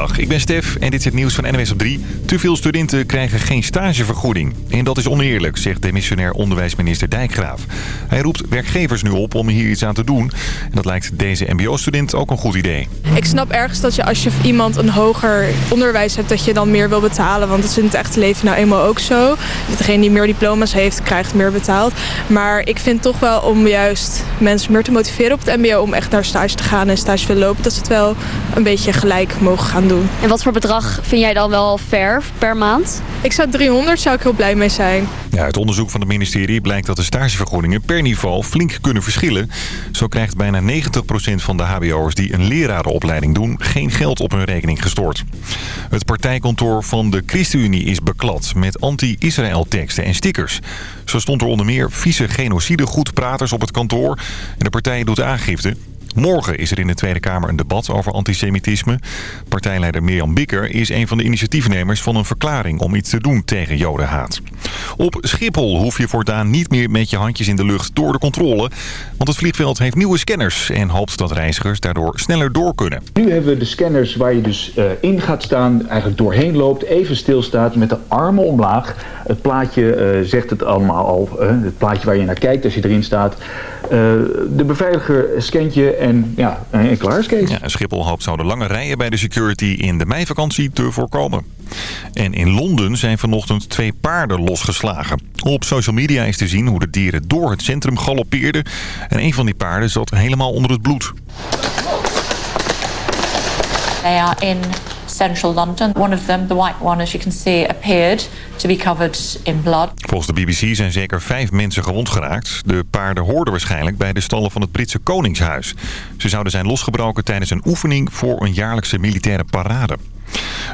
Ik ben Stef en dit is het nieuws van NWS op 3. Te veel studenten krijgen geen stagevergoeding. En dat is oneerlijk, zegt demissionair onderwijsminister Dijkgraaf. Hij roept werkgevers nu op om hier iets aan te doen. En dat lijkt deze mbo-student ook een goed idee. Ik snap ergens dat je als je iemand een hoger onderwijs hebt... dat je dan meer wil betalen, want dat is in het echte leven nou eenmaal ook zo. Degene die meer diploma's heeft, krijgt meer betaald. Maar ik vind toch wel om juist mensen meer te motiveren op het mbo... om echt naar stage te gaan en stage willen lopen... dat ze het wel een beetje gelijk mogen gaan doen. En wat voor bedrag vind jij dan wel fair per maand? Ik zou 300 zou ik heel blij mee zijn. Ja, uit onderzoek van het ministerie blijkt dat de stagevergoedingen per niveau flink kunnen verschillen. Zo krijgt bijna 90% van de hbo'ers die een lerarenopleiding doen geen geld op hun rekening gestort. Het partijkantoor van de ChristenUnie is beklad met anti-Israël teksten en stickers. Zo stond er onder meer vieze genocide goedpraters op het kantoor en de partij doet aangifte. Morgen is er in de Tweede Kamer een debat over antisemitisme. Partijleider Mirjam Bikker is een van de initiatiefnemers van een verklaring om iets te doen tegen jodenhaat. Op Schiphol hoef je voortaan niet meer met je handjes in de lucht door de controle. Want het vliegveld heeft nieuwe scanners en hoopt dat reizigers daardoor sneller door kunnen. Nu hebben we de scanners waar je dus uh, in gaat staan, eigenlijk doorheen loopt, even stilstaat met de armen omlaag. Het plaatje uh, zegt het allemaal al, uh, het plaatje waar je naar kijkt als je erin staat. De beveiliger scant je en ja, en klaar is Kees. Ja, Schiphol hoopt zo de lange rijen bij de security in de meivakantie te voorkomen. En in Londen zijn vanochtend twee paarden losgeslagen. Op social media is te zien hoe de dieren door het centrum galoppeerden. En een van die paarden zat helemaal onder het bloed. They are in central London. One of them, the white one, as you can see, appeared to be covered in blood. Volgens de BBC zijn zeker vijf mensen gewond geraakt. De paarden hoorden waarschijnlijk bij de stallen van het Britse Koningshuis. Ze zouden zijn losgebroken tijdens een oefening voor een jaarlijkse militaire parade.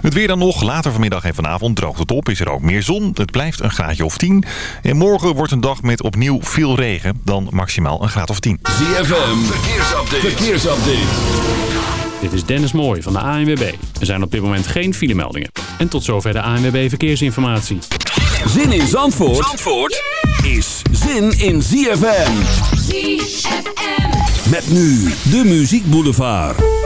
Het weer dan nog. Later vanmiddag en vanavond droogt het op. Is er ook meer zon. Het blijft een graadje of 10. En morgen wordt een dag met opnieuw veel regen. Dan maximaal een graad of 10. ZFM. Verkeersupdate. Verkeersupdate. Dit is Dennis Mooij van de ANWB. Er zijn op dit moment geen filemeldingen. En tot zover de ANWB Verkeersinformatie. Zin in Zandvoort, Zandvoort is zin in ZFM. ZFM. Met nu de Muziek Boulevard.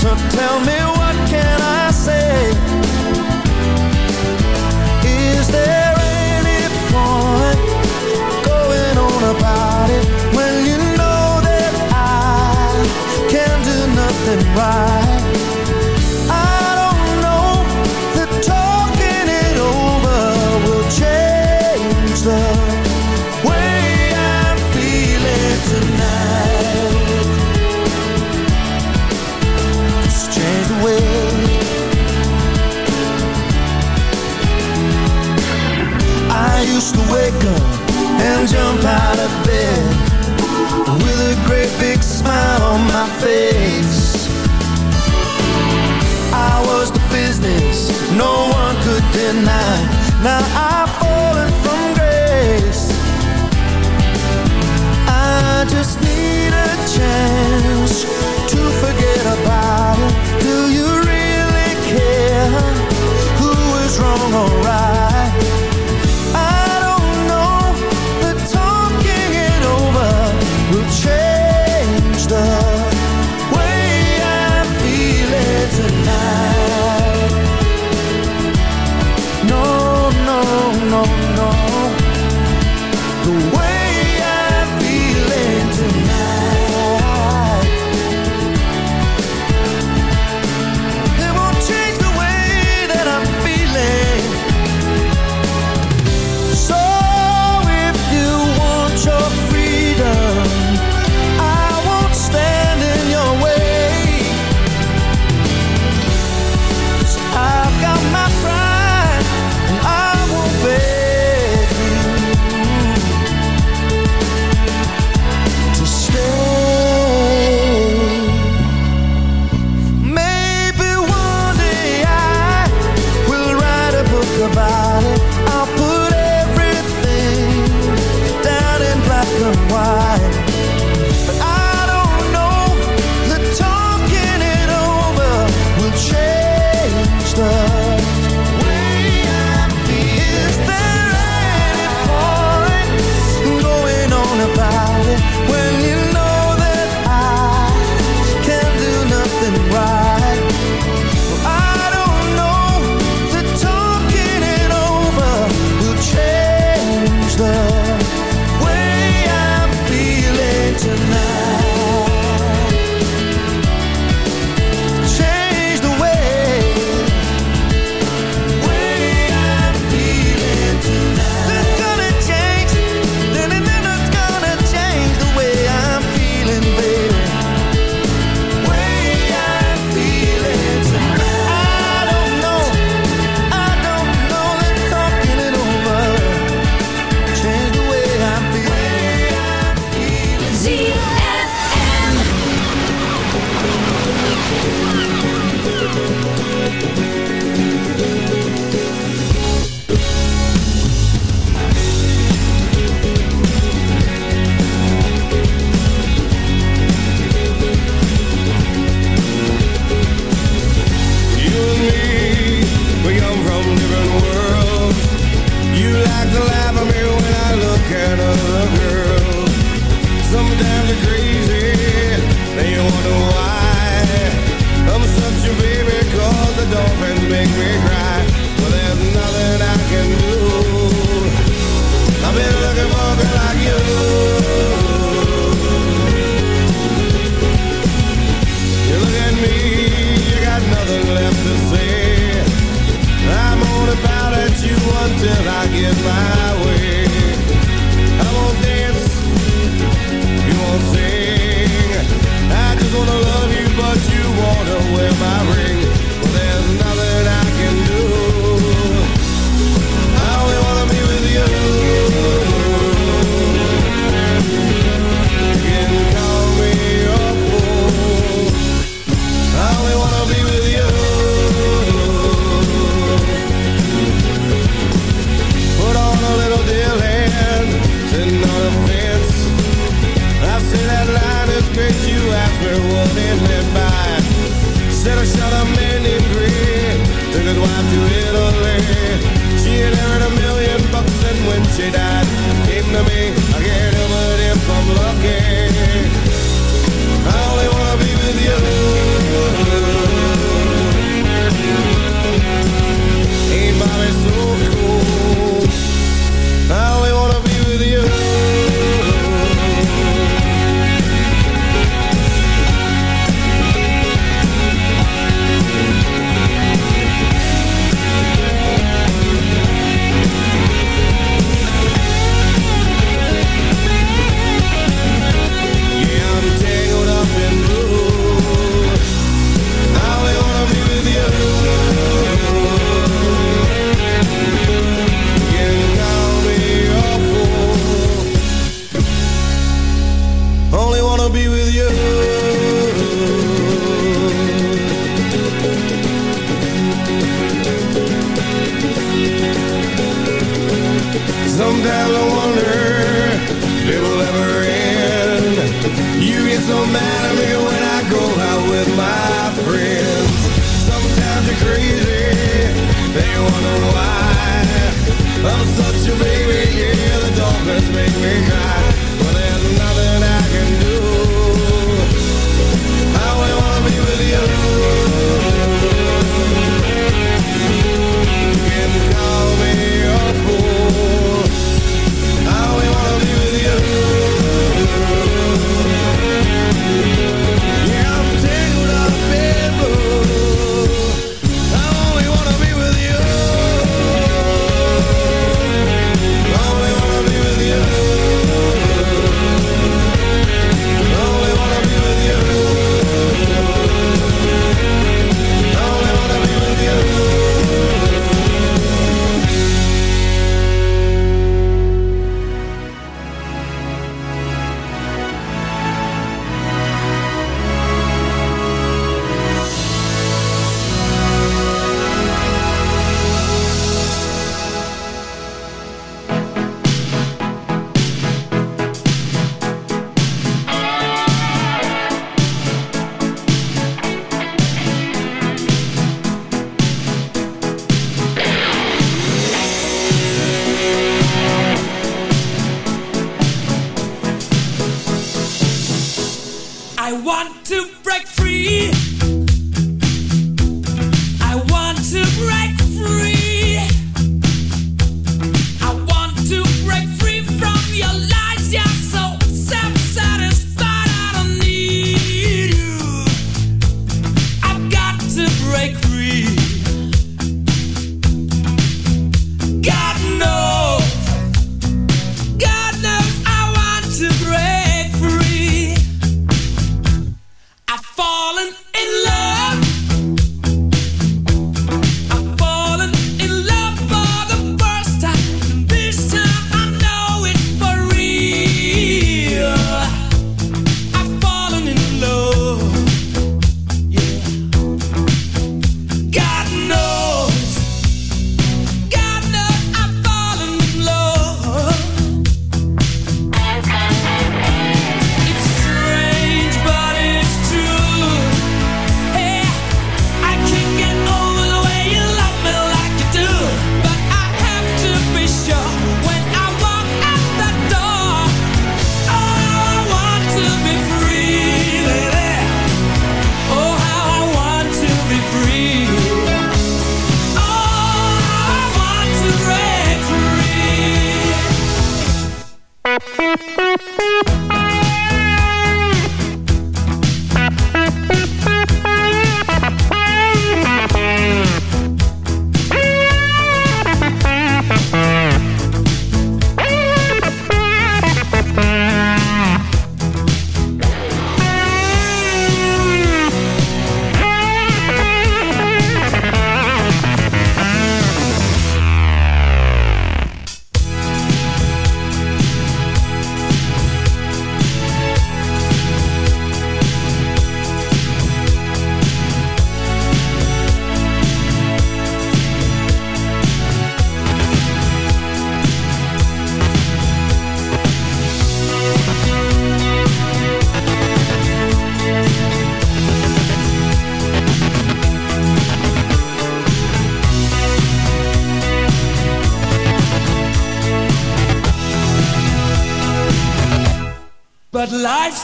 to tell me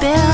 build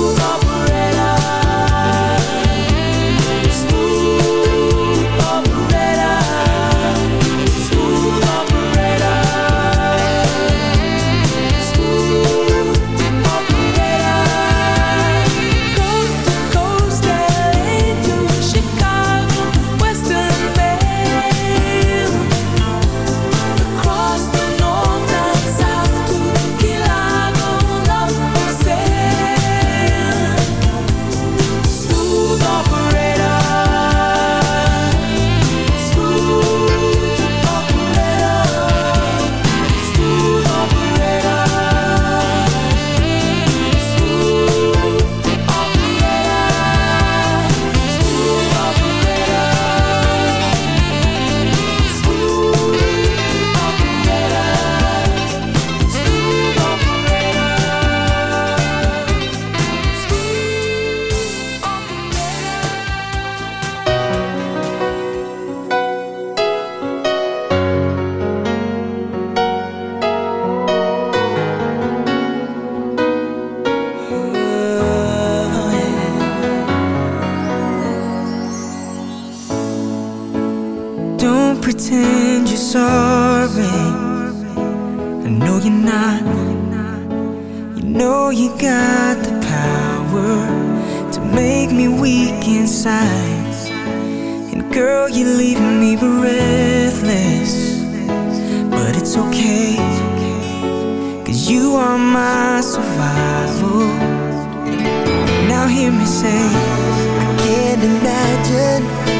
move. I can't imagine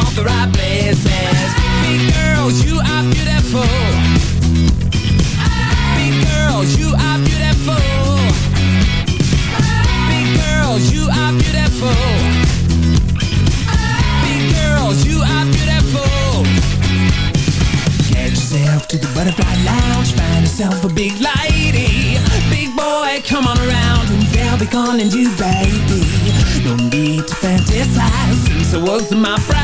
all the right places. Big girls, you are beautiful. Big girls, you are beautiful. Big girls, you are beautiful. Big girls, you are beautiful. Get yourself to the butterfly lounge, find yourself a big lady. Big boy, come on around and they'll be calling you baby. No need to fantasize, since I was my friend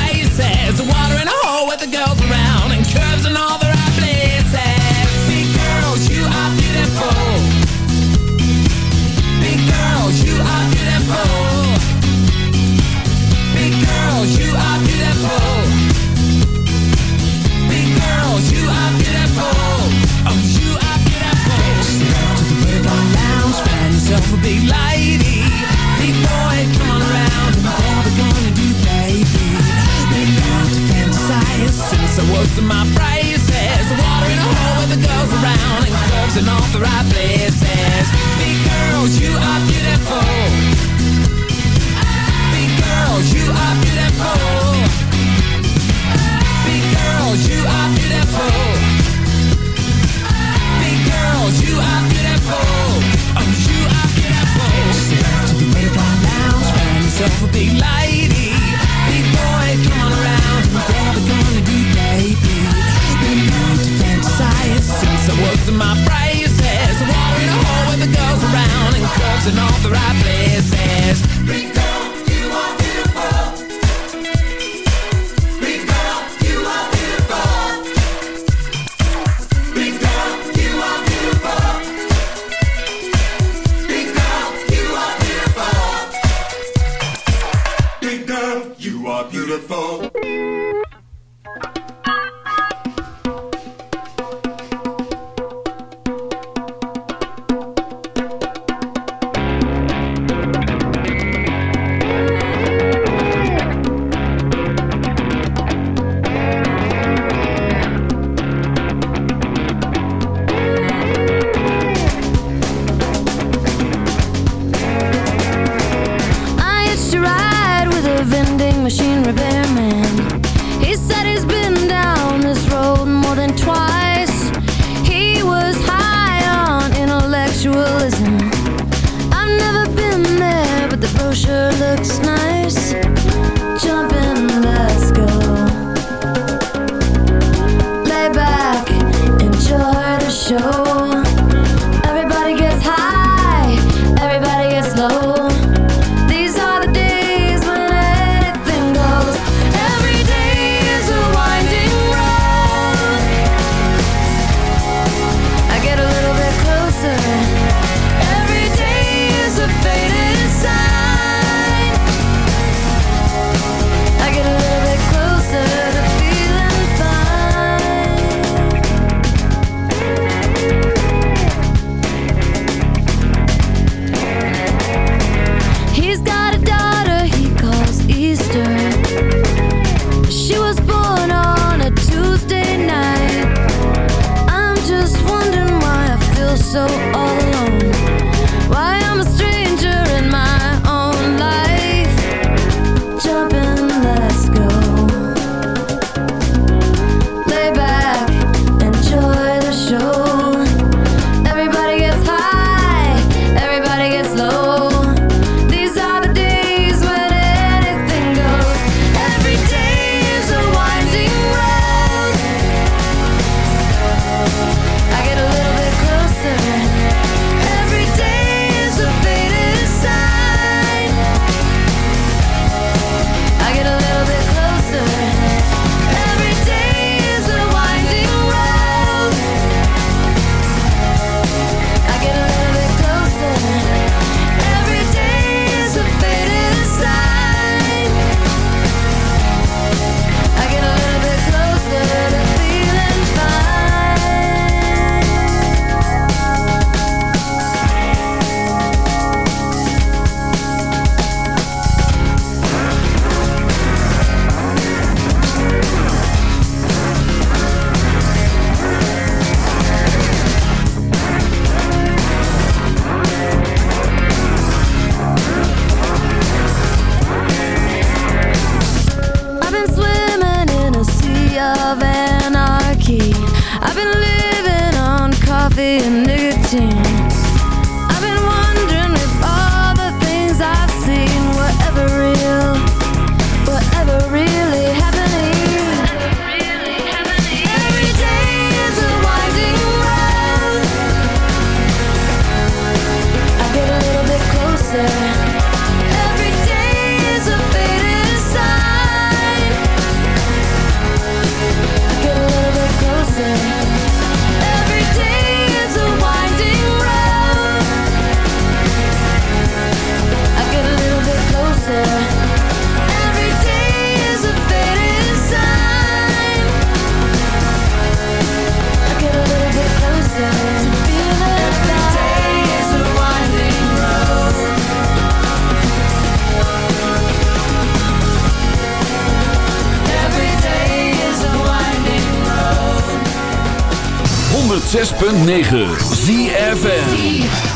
106.9 ZFN